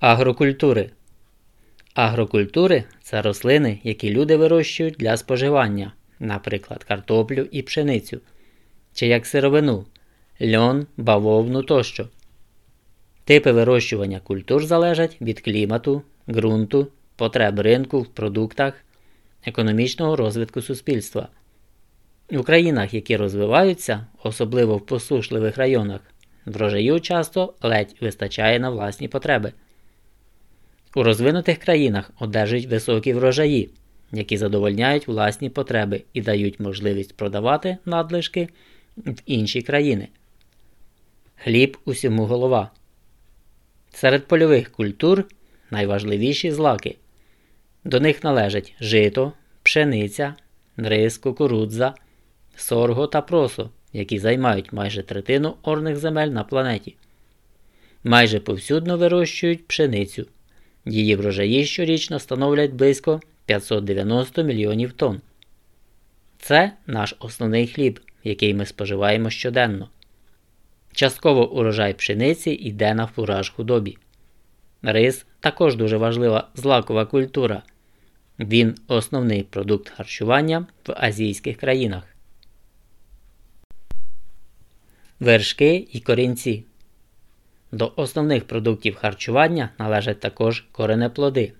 Агрокультури. Агрокультури це рослини, які люди вирощують для споживання, наприклад, картоплю і пшеницю, чи як сировину, льон, бавовну тощо. Типи вирощування культур залежать від клімату, ґрунту, потреб ринку в продуктах, економічного розвитку суспільства. У країнах, які розвиваються, особливо в посушливих районах, врожаю часто ледь вистачає на власні потреби. У розвинутих країнах одержують високі врожаї, які задовольняють власні потреби і дають можливість продавати надлишки в інші країни. Хліб усьому голова. Серед польових культур найважливіші злаки. До них належать жито, пшениця, рис, кукурудза, сорго та просо, які займають майже третину орних земель на планеті. Майже повсюдно вирощують пшеницю. Її врожаї щорічно становлять близько 590 мільйонів тонн. Це наш основний хліб, який ми споживаємо щоденно. Частково урожай пшениці йде на фураж худобі. Рис також дуже важлива злакова культура. Він основний продукт харчування в азійських країнах. Вершки і корінці. До основних продуктів харчування належать також коренеплоди,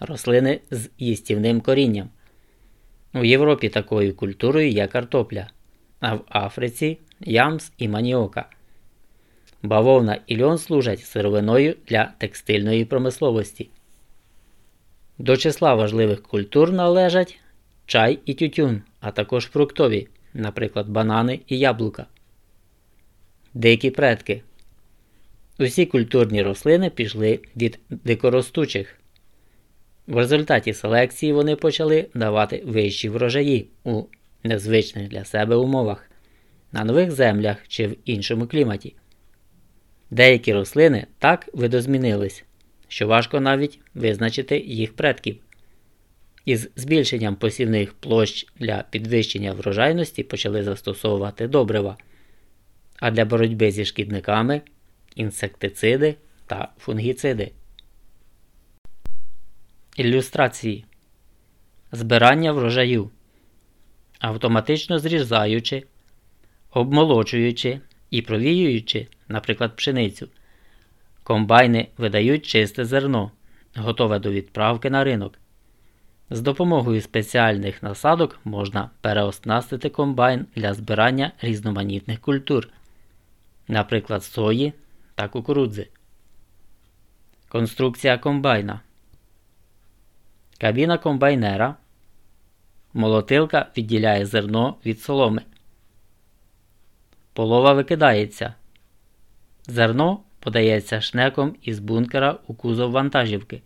рослини з їстівним корінням. У Європі такою культурою є картопля, а в Африці ямс і маніока. Бавовна і льон служать сировиною для текстильної промисловості. До числа важливих культур належать чай і тютюн, а також фруктові, наприклад, банани і яблука. Дикі предки. Усі культурні рослини пішли від дикоростучих. В результаті селекції вони почали давати вищі врожаї у незвичних для себе умовах, на нових землях чи в іншому кліматі. Деякі рослини так видозмінились, що важко навіть визначити їх предків. Із збільшенням посівних площ для підвищення врожайності почали застосовувати добрива, а для боротьби зі шкідниками інсектициди та фунгіциди. Ілюстрації Збирання врожаю. Автоматично зрізаючи, обмолочуючи і провіюючи, наприклад, пшеницю. Комбайни видають чисте зерно, готове до відправки на ринок. З допомогою спеціальних насадок можна переоснастити комбайн для збирання різноманітних культур, наприклад, сої та кукурудзи. Конструкція комбайна. Кабіна комбайнера. Молотилка відділяє зерно від соломи. Полова викидається. Зерно подається шнеком із бункера у кузов вантажівки.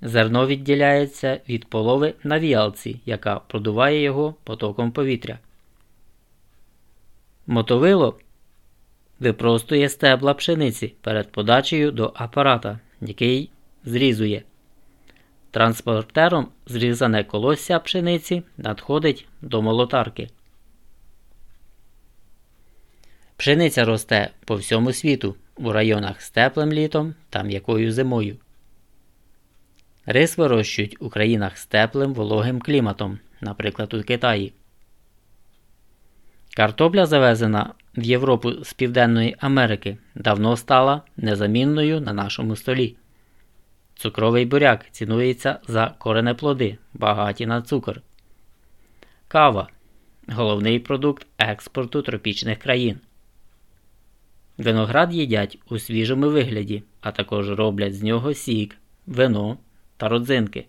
Зерно відділяється від полови на віалці, яка продуває його потоком повітря. Мотовило випростує стебла пшениці перед подачею до апарата, який зрізує. Транспортером зрізане колосся пшениці надходить до молотарки. Пшениця росте по всьому світу у районах з теплим літом та м'якою зимою. Рис вирощують у країнах з теплим вологим кліматом, наприклад, у Китаї. Картопля завезена в Європу з Південної Америки давно стала незамінною на нашому столі. Цукровий буряк цінується за коренеплоди, багаті на цукор. Кава головний продукт експорту тропічних країн. Виноград їдять у свіжому вигляді, а також роблять з нього сік, вино та родзинки.